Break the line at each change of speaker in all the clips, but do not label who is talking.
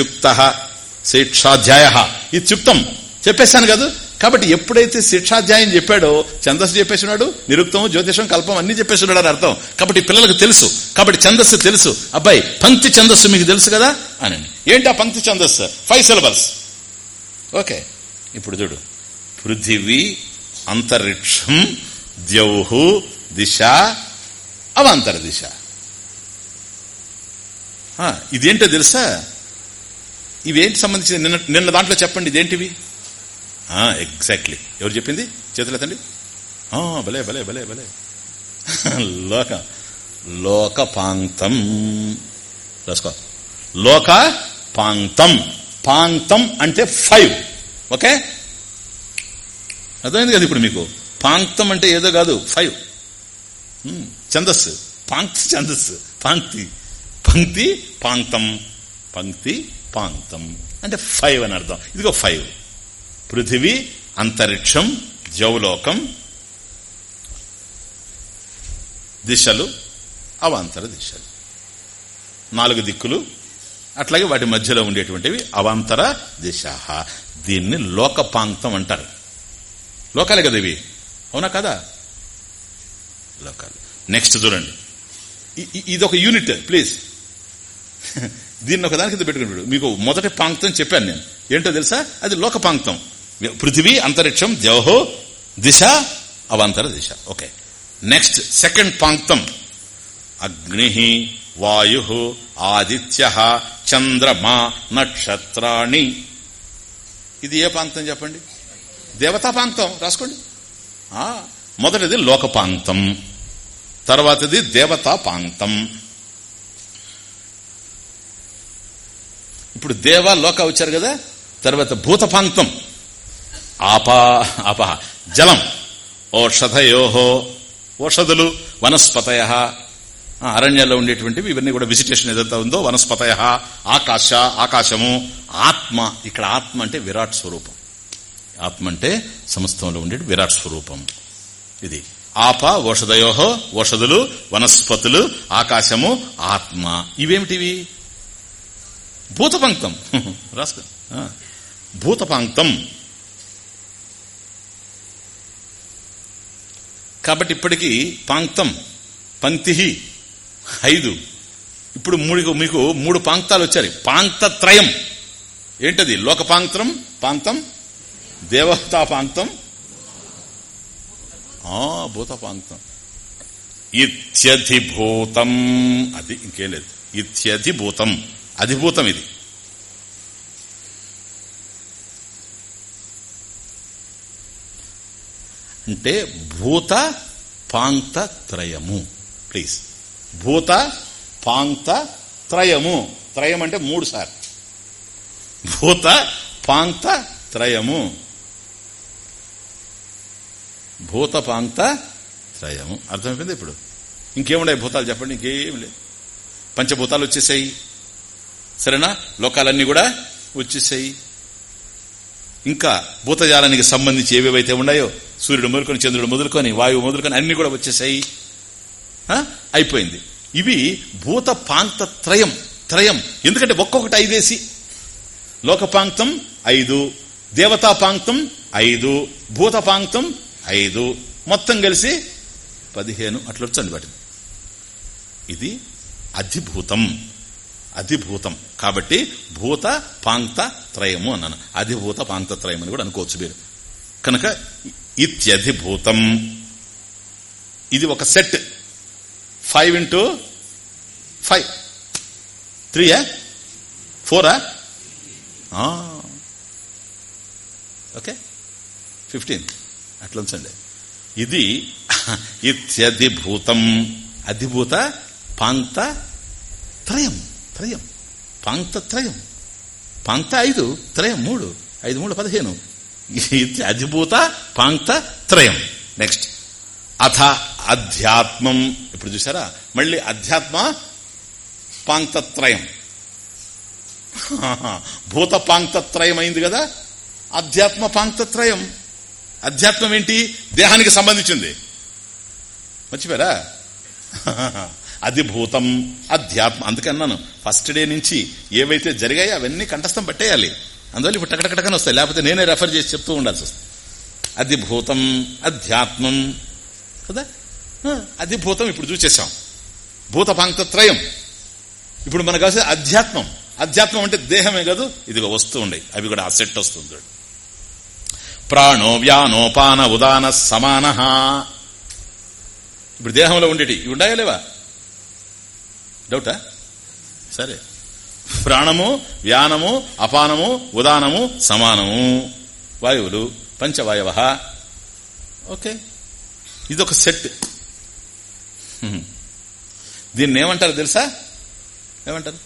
చుప్త శిక్షాధ్యాయ. ఇది చుప్తం చెప్పేశాను కదా. కాబట్టి ఎప్పుడైతే శిక్షాధ్యాయం చెప్పాడో ఛందస్సు చెప్పేసినాడు నిరుక్తం జ్యోతిషం కల్పం అన్ని చెప్పేసినాడు అని అర్థం. కాబట్టి పిల్లలకు తెలుసు. కాబట్టి ఛందస్సు తెలుసు. అబ్బాయి పంక్తి ఛందస్సు మీకు తెలుసు కదా? అని ఏంటి ఆ పంక్తి ఛందస్సు? Five syllables okay. ఇప్పుడు చూడు. పృథివీ అంతరిక్షం ద్యౌహు దిశ అవాంతర దిశ. ఆ, ఇదేంటో తెలుసా? ఇవేంటి సంబంధించింది? నిన్న నిన్న దాంట్లో చెప్పండి ఇదేంటివి? ఎగ్జాక్ట్లీ ఎవరు చెప్పింది? చేతులెత్తండి భలే భలే భలే భలే. లోక లోకపాంక్తం రాసుకో. లోక పాంతం పాంతం అంటే ఫైవ్ ఓకే? అర్థమైంది కదా ఇప్పుడు మీకు? పాంక్తం అంటే ఏదో కాదు ఫైవ్ ఛందస్సు. పాంక్తి ఛందస్సు. పాంక్తి. పంక్తి పాంక్తం పంక్తి పాంక్తం అంటే ఫైవ్ అని అర్థం. ఇదిగో ఫైవ్. పృథివీ అంతరిక్షం జౌలోకం దిశలు అవాంతర దిశలు. నాలుగు దిక్కులు అట్లాగే వాటి మధ్యలో ఉండేటువంటివి అవాంతర దిశ దీన్ని లోకపాంక్తం అంటారు. లోకాలే కదా ఇవి? అవునా కదా? లోకాలు. నెక్స్ట్ చూడండి. ఇదొక ఇది ఒక యూనిట్ ప్లీజ్. దీన్ని ఒకదానికి కింద పెట్టుకుంటాడు మీకు మొదటి పాంక్తం చెప్పాను నేను. ఏంటో తెలుసా? అది లోక పాంక్తం. పృథివీ అంతరిక్షం ద్యవహో దిశ అవాంతర దిశ. ఓకే. నెక్స్ట్ సెకండ్ పాంక్తం. అగ్ని వాయు ఆదిత్య చంద్రమా నక్షత్రాణి. ఇది ఏ పాంక్తం చెప్పండి? దేవతా పాంక్తం. రాసుకోండి. మొదటిది లోకపాంక్తం తర్వాతది దేవతా పాంక్తం. ఇప్పుడు దేవ లోక వచ్చారు కదా? తర్వాత భూతపాంక్తం ఆపా ఆప. జలం. ఓషధయోహో ఓషధులు వనస్పతయ. అరణ్యాల్లో ఉండేటువంటివి ఇవన్నీ కూడా విజిటేషన్ ఏదైతే ఉందో వనస్పతయ. ఆకాశ ఆకాశము ఆత్మ. ఇక్కడ ఆత్మ అంటే విరాట్ స్వరూపం. ఆత్మ అంటే సమస్తంలో ఉండే విరాట్ స్వరూపం. ఇది ఆప ఓషధయోహో ఓషధులు వనస్పతులు ఆకాశము ఆత్మ. ఇవేమిటివి? భూతపంక్తం. రాసుకో. భూతపాంక్తం. కాబట్టి ఇప్పటికి పాంక్తం పంక్తి ఐదు. ఇప్పుడు మూడు మీకు మూడు పాంక్తాలు వచ్చాయి. పాంక్తత్రయం. ఏంటది? లోకపాంక్తం పాంక్తం దేవతా పాంక్తం ఆ, భూతపాంక్తం. ఇత్యధిభూతం. అది ఇంకేం లేదు. ఇత్యధిభూతం. అధిభూతం ఇది. అంటే భూత పాంక్త త్రయము. ప్లీజ్ భూత పాంక్త త్రయము. త్రయం అంటే మూడు సార్లు. భూత పాంక్త త్రయము. భూత పాంక్త త్రయము. అర్థమైపోయింది ఇప్పుడు? ఇంకేముండే భూతాలు చెప్పండి? ఇంకేం లేదు. పంచభూతాలు వచ్చేసాయి. సరేనా? లోకాలన్నీ కూడా వచ్చేసాయి. ఇంకా భూతజాలానికి సంబంధించి ఏవేవైతే ఉన్నాయో సూర్యుడు మొదలుకొని చంద్రుడు మొదలుకొని వాయువు మొదలుకొని అన్ని కూడా వచ్చేసాయి. అయిపోయింది. ఇవి భూత పాంక్త త్రయం. త్రయం ఎందుకంటే ఒక్కొక్కటి ఐదేసి. లోకపాంక్తం ఐదు దేవతా పాంక్తం ఐదు భూత పాంక్తం ఐదు. మొత్తం కలిసి పదిహేను. అట్లా వచ్చండి వాటిని. ఇది అధిభూతం. అధిభూతం. కాబట్టి భూత పాంక్త త్రయము అన్నాను. అధిభూత పాంక్త త్రయం అని కూడా అనుకోవచ్చు మీరు. కనుక ఇత్యధిభూతం. ఇది ఒక సెట్. Five into five. త్రీయా ఫోరా ఓకే. ఫిఫ్టీన్. అట్లా ఉంచండి ఇది ఇత్యధిభూతం. అధిభూత పాంక్త త్రయం. త్రయం. పాంక్త త్రయం. పాంక్త ఐదు త్రయం మూడు. ఐదు మూడు పదిహేను. ఇది అధిభూత పాంక్త త్రయం. నెక్స్ట్ అథ అధ్యాత్మం. ఇప్పుడు చూసారా మళ్ళీ అధ్యాత్మ పాంక్తత్రయం భూత పాంక్తత్రయం అయింది కదా? అధ్యాత్మ పాంక్తత్రయం అధ్యాత్మం ఏంటి? దేహానికి సంబంధించింది. మర్చిపోయారా? అధిభూతం అధ్యాత్మ. అందుకన్నాను ఫస్ట్ డే నుంచి ఏవైతే జరిగాయో అవన్నీ కంఠస్థం పట్టేయాలి. అందువల్ల ఇప్పుడు టకటకటకని వస్తాయి. లేకపోతే నేనే రెఫర్ చేసి చెప్తూ ఉండాల్సి వస్తుంది. అధిభూతం అధ్యాత్మం. కదా? అధిభూతం ఇప్పుడు చూసేసాం భూతపాంక్తత్రయం. ఇప్పుడు మనకు కావాల్సిన అధ్యాత్మం. అధ్యాత్మం అంటే దేహమే కాదు ఇదిగో వస్తూ ఉండే అవి కూడా అసెట్ వస్తుంది ప్రాణో వ్యానోపాన ఉదాన సమాన. ఇప్పుడు దేహంలో ఉండేటి ఇవి ఉన్నాయా లేవా? డౌటా? సరే. ప్రాణము వ్యానము అపానము ఉదానము సమానము. వాయువులు పంచవాయవ. ఓకే. ఇదొక సెట్. దీన్ని ఏమంటారు తెలుసా? ఏమంటారు?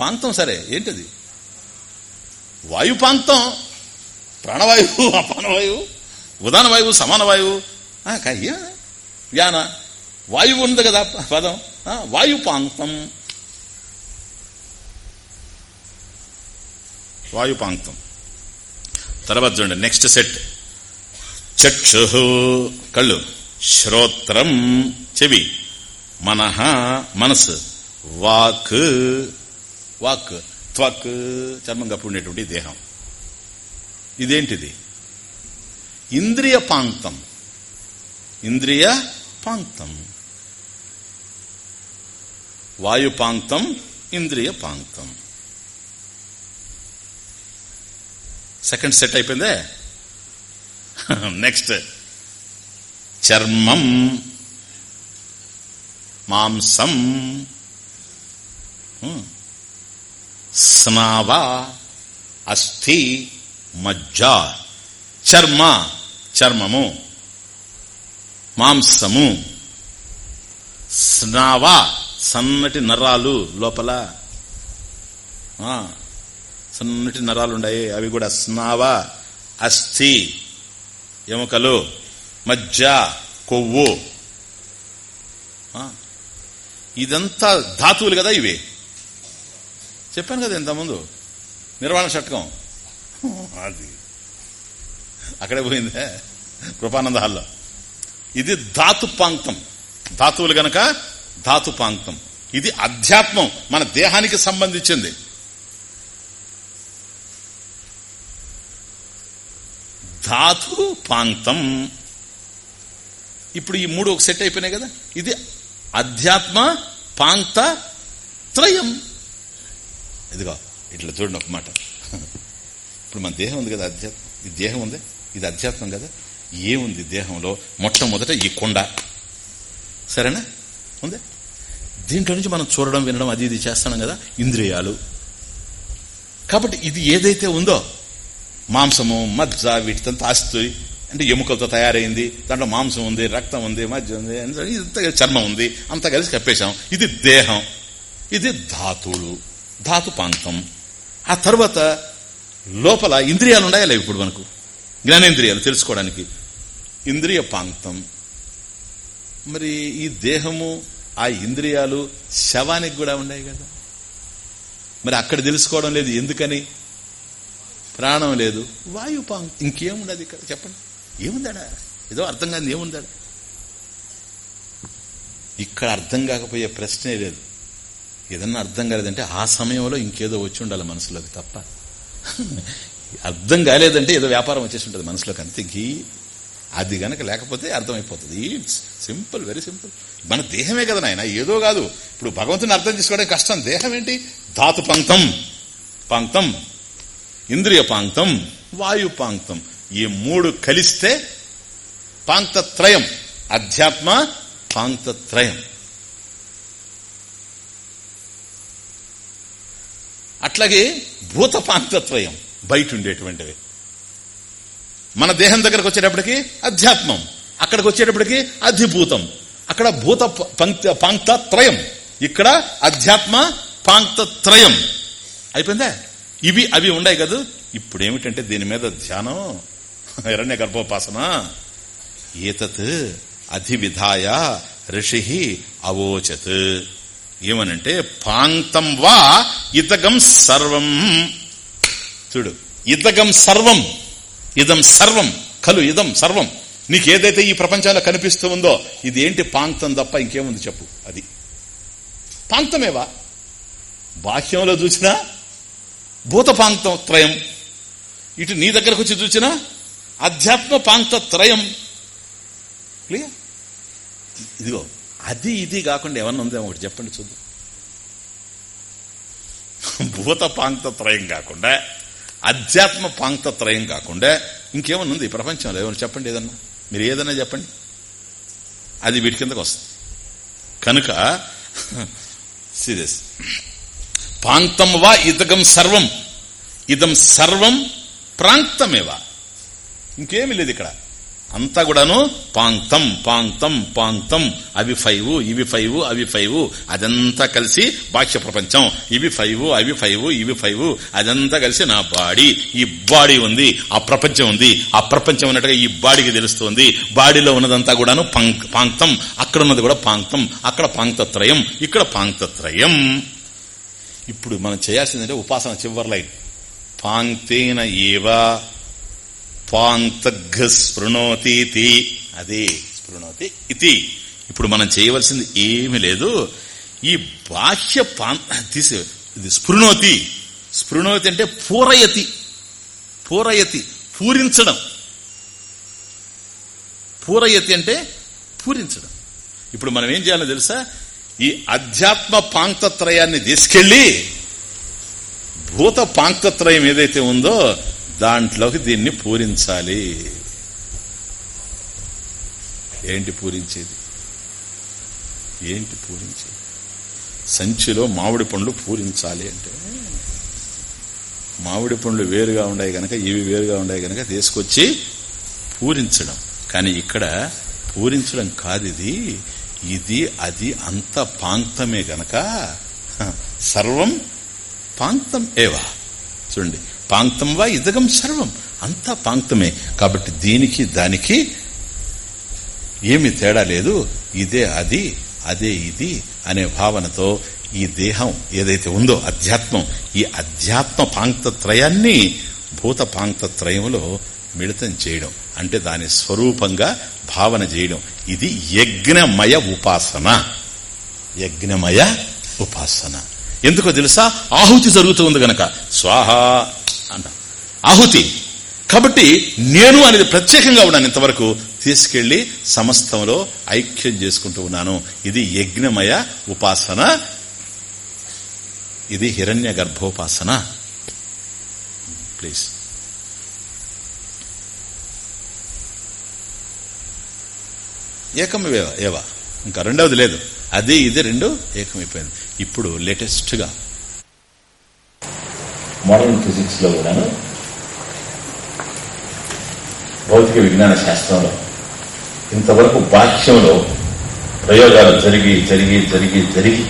పాంతం సరే. ఏంటది? వాయుపాంక్తం ప్రాణవాయువు అపానవాయువు ఉదాన వాయువు సమాన వాయువు వ్యాన. వాయువు ఉంది కదా పదం. వాయుపాంక్తం వాయుపాంక్తం తర్వాత చూడండి నెక్స్ట్ సెట్ చక్షు కళ్ళు. శ్రోత్రం చెవి. మనహ మనసు. Walk walk. త్వక్ చర్మం కప్పుండేటువంటి దేహం. ఇదేంటిది? ఇంద్రియ పాంక్తం ఇంద్రియ పాంక్తం వాయుపాంక్తం ఇంద్రియ పాంక్తం సెకండ్ సెట్ అయిపోయిందే? నెక్స్ట్. చర్మం మాంసం స్నావ అస్థి మజ్జ చర్మ చర్మము మాంసము స్నావ సన్నటి నరాలు లోపల. సన్నటి నరాలు ఉన్నాయి అవి కూడా స్నావ అస్థి ఎముకలు మజ్జ కొవ్వు. ఇదంతా ధాతువులు కదా ఇవి. చెప్పాను కదా ఇంతకుముందు. నిర్వాణ షట్కం. అది. అక్కడే పోయిందే. కృపానంద హాల్లో. ఇది ధాతుపాంక్తం ధాతువులు గనక ధాతుపాంతం. ఇది అధ్యాత్మం మన దేహానికి సంబంధించింది. ధాతు పాంతం ఇప్పుడు ఈ మూడు ఒక సెట్ అయిపోయినాయి కదా? ఇది అధ్యాత్మ పాంత త్రయం. ఇదిగో ఇట్లా చూడండి ఒక మాట. ఇప్పుడు మన దేహం ఉంది కదా అధ్యాత్మం? ఈ దేహం ఉంది? ఇది అధ్యాత్మం కదా? ఏముంది దేహంలో? మొట్టమొదట ఈ కొండ. సరేనా? ఉందే. దీంట్లో నుంచి మనం చూడడం వినడం అది ఇది చేస్తున్నాం కదా ఇంద్రియాలు. కాబట్టి ఇది ఏదైతే ఉందో మాంసము మజ్జ వీటితో ఆస్తు అంటే ఎముకలతో తయారైంది దాంట్లో మాంసం ఉంది రక్తం ఉంది మజ్జ ఉంది చర్మం ఉంది అంతా కలిసి కప్పేశాం. ఇది దేహం. ఇది ధాతువులు. ధాతు పాంతం. ఆ తర్వాత లోపల ఇంద్రియాలు ఉన్నాయా లేవు ఇప్పుడు మనకు? జ్ఞానేంద్రియాలు తెలుసుకోవడానికి. ఇంద్రియ పాంక్తం మరి ఈ దేహము ఆ ఇంద్రియాలు శవానికి కూడా ఉన్నాయి కదా. మరి అక్కడ తెలుసుకోవడం లేదు ఎందుకని? ప్రాణం లేదు. వాయుపాం ఇంకేముండదు ఇక్కడ? చెప్పండి. ఏముందాడా? ఏదో అర్థం కాదు ఏముందాడా? ఇక్కడ అర్థం కాకపోయే ప్రశ్నే లేదు. ఏదన్నా అర్థం కాలేదంటే ఆ సమయంలో ఇంకేదో వచ్చి ఉండాలి మనసులోకి తప్ప. అర్థం కాలేదంటే ఏదో వ్యాపారం వచ్చేసి ఉంటుంది మనసులోకి అంతే. గీ అది గనక లేకపోతే అర్థమైపోతుంది. ఇట్స్ సింపుల్ వెరీ సింపుల్ మన దేహమే కదా నాయన ఏదో కాదు. ఇప్పుడు భగవంతుని అర్థం చేసుకోవడం కష్టం. దేహం ఏంటి? ధాతు పంక్తం. పాంక్తం. ఇంద్రియ పాంక్తం. వాయు పాంక్తం. ఈ మూడు కలిస్తే పాంక్తత్రయం. అధ్యాత్మ పాంక్తత్రయం. అట్లాగే భూత పాంక్తత్రయం. బయట ఉండేటువంటివి. మన దేహం దగ్గరకు వచ్చేటప్పటికి అధ్యాత్మం. అక్కడికి వచ్చేటప్పటికి అధిభూతం. అక్కడ భూత పాంక్త త్రయం ఇక్కడ అధ్యాత్మ పాంక్త త్రయం అయిపోయిందా? ఇవి అవి ఉన్నాయి కదా? ఇప్పుడు ఏమిటంటే దీని మీద ధ్యానం. ఎరణ్య గర్భోపాసన ఏతత్ అధివిధాయ ఋషి అవోచత్. ఏమనంటే పాంక్తం వా ఇతగం సర్వం. చూడు ఇతగం సర్వం. ఇదం సర్వం కలు ఇదం సర్వం. నీకు ఏదైతే ఈ ప్రపంచంలో కనిపిస్తూ ఉందో ఇది ఏంటి పాంక్తం తప్ప ఇంకేముంది చెప్పు అది. పాంక్తమేవా బాహ్యంలో చూసినా భూతపాంక్తం త్రయం. ఇటు నీ దగ్గరకు వచ్చి చూసినా అధ్యాత్మ పాంక్త త్రయం. క్లియర్ ఇదిగో అది ఇది కాకుండా ఏమన్నా ఉందేమో ఒకటి చెప్పండి చూద్దాం. భూత పాంక్త త్రయం కాకుండా అధ్యాత్మ పాంక్త త్రయం కాకుండా ఇంకేమన్నా ఉంది ఈ ప్రపంచంలో ఏమన్నా చెప్పండి ఏదన్నా? మీరు ఏదన్నా చెప్పండి. అది వీటి కిందకు వస్తుంది. కనుక సీరియస్ ప్రాంతం వా ఇతకం సర్వం. ఇదం సర్వం ప్రాంతమేవా ఇంకేమి లేదు ఇక్కడ. అంతా కూడాను పాంక్తం పాంక్తం పాంక్తం. అవి ఫైవ్ ఇవి ఫైవ్ అవి ఫైవ్. అదంతా కలిసి బాహ్య ప్రపంచం. ఇవి ఫైవ్ అవి ఫైవ్ ఇవి ఫైవ్. అదంతా కలిసి నా బాడీ. ఈ బాడీ ఉంది ఆ ప్రపంచం ఉంది. ఆ ప్రపంచం ఉన్నట్టుగా ఈ బాడీకి తెలుస్తుంది. బాడీలో ఉన్నదంతా కూడాను పాంక్తం. అక్కడ ఉన్నది కూడా పాంక్తం. అక్కడ పాంక్తత్రయం ఇక్కడ పాంక్తత్రయం. ఇప్పుడు మనం చేయాల్సిందంటే ఉపాసన చివరి లైన్. పాంక్తేన ఏవా పాంతఘ స్పృణోతి అదే స్పృణోతి ఇది ఇప్పుడు మనం చేయవలసింది ఏమి లేదు. ఈ బాహ్య తీసి ఇది స్పృణోతి. స్పృణోతి అంటే పూరయతి. పూరయతి పూరించడం. పూరయతి అంటే పూరించడం. ఇప్పుడు మనం ఏం చేయాలో తెలుసా? ఈ అధ్యాత్మ పాంక్తత్రయాన్ని తీసుకెళ్ళి భూత పాంక్తత్రయం ఏదైతే ఉందో దాంట్లోకి దీన్ని పూరించాలి. ఏంటి పూరించేది? ఏంటి పూరించేది? సంచిలో మామిడి పండ్లు పూరించాలి అంటే మామిడి పండ్లు వేరుగా ఉన్నాయి గనక ఇవి వేరుగా ఉన్నాయి గనక తీసుకొచ్చి పూరించడం. కానీ ఇక్కడ పూరించడం కాదు ఇది. ఇది అది అంత పాంక్తమే గనక సర్వం పాంక్తం ఏవా. చూడండి పాంక్తం వా ఇదగం సర్వం. అంతా పాంక్తమే. కాబట్టి దీనికి దానికి ఏమి తేడా లేదు. ఇదే అది అదే ఇది అనే భావనతో ఈ దేహం ఏదైతే ఉందో అధ్యాత్మం ఈ అధ్యాత్మ పాంక్తత్రయాన్ని భూత పాంక్తత్రయంలో మిళితం చేయడం. అంటే దాని స్వరూపంగా భావన చేయడం. ఇది యజ్ఞమయ ఉపాసన. యజ్ఞమయ ఉపాసన. ఎందుకో తెలుసా? ఆహుతి జరుగుతుంది గనక. స్వాహ! అంట. ఆహుతి. కాబట్టి నేను అనేది ప్రత్యేకంగా ఉన్నాను ఇంతవరకు. తీసుకెళ్ళి సమస్తంలో ఐక్యం చేసుకుంటూ ఉన్నాను. ఇది యజ్ఞమయ ఉపాసన. ఇది హిరణ్య గర్భోపాసన. ప్లీజ్. ఏకమేవ ఏవా. ఇంకా రెండవది లేదు. అది ఇది రెండు ఏకమైపోయింది. ఇప్పుడు లేటెస్ట్గా
మోడర్న్ ఫిజిక్స్లో కూడాను భౌతిక విజ్ఞాన శాస్త్రంలో ఇంతవరకు బాహ్యంలో ప్రయోగాలు జరిగి జరిగి జరిగి జరిగి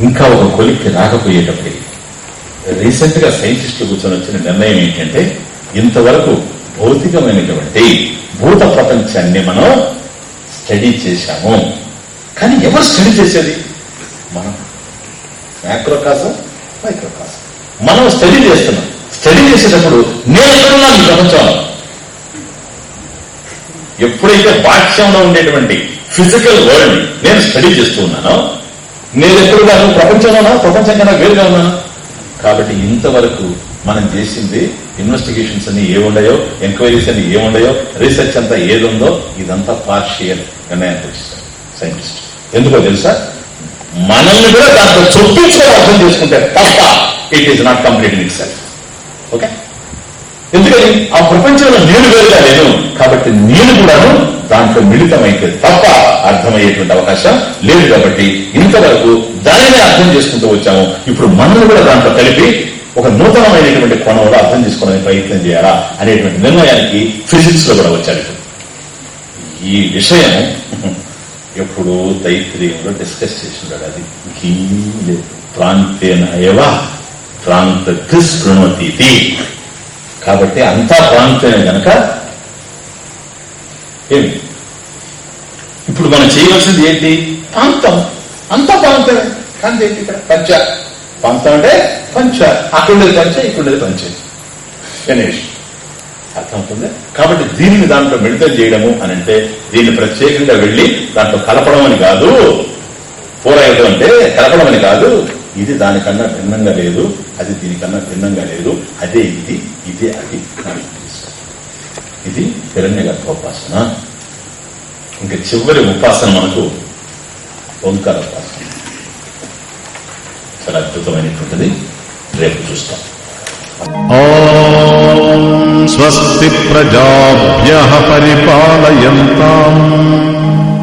ఇంకా ఒక కొలిక్కి రాకపోయేటప్పటికి రీసెంట్గా సైంటిస్టులు కూర్చొని వచ్చిన నిర్ణయం ఏంటంటే ఇంతవరకు భౌతికమైనటువంటి భూత ప్రపంచాన్ని మనం స్టడీ చేశాము. కానీ ఎవరు స్టడీ చేసేది? మనం. మ్యాక్రోకాసం? మైక్రోకాసం? మనం స్టడీ చేస్తున్నాం. స్టడీ చేసేటప్పుడు నేను ఎక్కడున్నాను ఈ ప్రపంచంలో. ఎప్పుడైతే బాహ్యంలో ఉండేటువంటి ఫిజికల్ వరల్డ్ నేను స్టడీ చేస్తూ ఉన్నానో నేను ఎక్కడున్నాను ప్రపంచంలోనా ప్రపంచం కన్నా వేరుగా ఉన్నాను కాబట్టి ఇంతవరకు మనం చేసింది ఇన్వెస్టిగేషన్స్ అన్ని ఏముండయో ఎంక్వైరీస్ అన్ని ఏముండయో రీసెర్చ్ అంతా ఏదుందో ఇదంతా పార్షియల్ నిర్ణయానికి వచ్చేసారు సైంటిస్ట్ ఎందుకో తెలుసా? మనల్ని కూడా దాంట్లో చొప్పించుకొని అర్థం చేసుకుంటే తప్ప it is not complete itself okay ఎందుకని? ఆ ప్రపంచంలో నేను వేరుగా లేను కాబట్టి నేను కూడాను దాంట్లో మిళితమైతే తప్ప అర్థమయ్యేటువంటి అవకాశం లేదు కాబట్టి ఇంతవరకు దానినే అర్థం చేసుకుంటూ వచ్చాము. ఇప్పుడు మనల్ని కూడా దాంట్లో కలిపి ఒక నూతనమైనటువంటి కోణంలో అర్థం చేసుకోవడానికి ప్రయత్నం చేయాలా అనేటువంటి నిర్ణయానికి ఫిజిక్స్లో కూడా వచ్చారు ఈ విషయం ఎప్పుడు తైత్రీయంలో డిస్కస్ చేసి అది. ఇంకేం లేదు ప్రాంతేన ఏవా ప్రాంత స్పృణోతీతి కాబట్టి అంతా ప్రాంతమే గనక ఏమి? ఇప్పుడు మనం చేయవలసింది ఏంటి? ప్రాంతం. అంతా ప్రాంతమే. కానీ ఏంటి ఇక్కడ? పంచ. ప్రాంతం అంటే పంచ. అక్కడుండేది పంచ ఇక్కడుండేది పంచ. గణేష్ అర్థమవుతుంది? కాబట్టి దీనిని దాంట్లో మిళితం చేయడము అని అంటే దీన్ని ప్రత్యేకంగా వెళ్ళి దాంట్లో కలపడం అని కాదు. పోరాయడం అంటే కలపడం అని కాదు. ఇది దానికన్నా భిన్నంగా లేదు అది దీనికన్నా భిన్నంగా లేదు అదే ఇది ఇదే అది ఇది హిరణ్యగర్భ ఉపాసన ఇంకా చివరి ఉపాసన మనకు ఓంకార ఉపాసన. చాలా అద్భుతమైనటువంటిది. రేపు చూస్తాం.
స్వస్తి ప్రజాభ్య పరిపాలయంతా.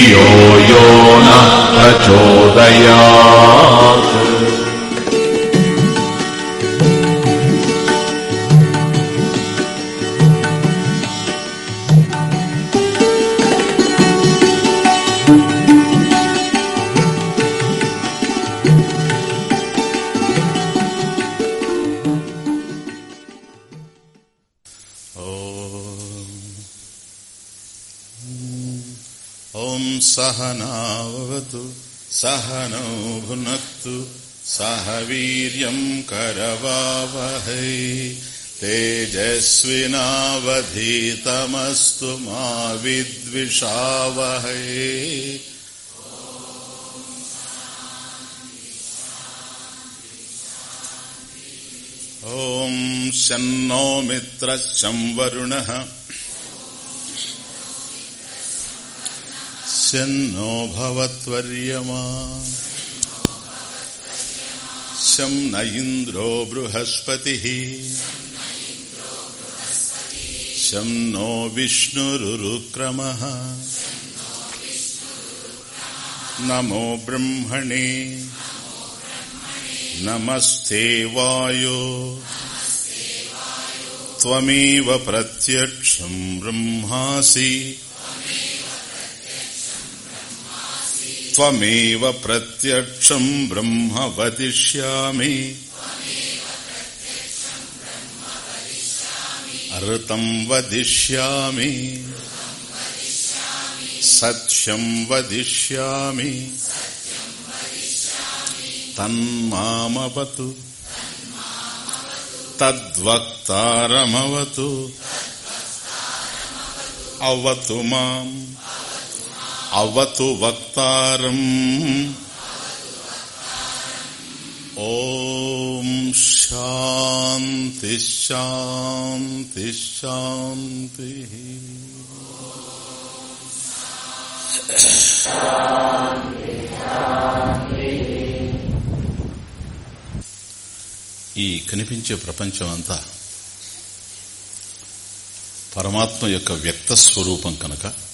यो नः प्रचोदयात्
सहनौ भुनक्तु सह वीर्यम् करवावहै। तेजस्विनावधीतमस्तु मा विद्विषावहै। ॐ शन्नो मित्रश्चं वरुणः शन्नो भवत्वर्यमा शं न इन्द्रो बृहस्पतिः शं नो विष्णुरुरुक्रमः नमो ब्रह्मणे नमस्ते वायो त्वमेव प्रत्यक्षं ब्रह्मासि त्वमेव प्रत्यक्षम् ब्रह्म वदिष्यामि ऋतम् वदिष्यामि सत्यम् वदिष्यामि तन्मामवतु तद्वक्तारमवतु अवतु माम् అవతు వక్తారం. ఓం శాంతి శాంతి శాంతి. ఈ కనిపించే ప్రపంచం అంతా పరమాత్మ యొక్క వ్యక్త స్వరూపం కనుక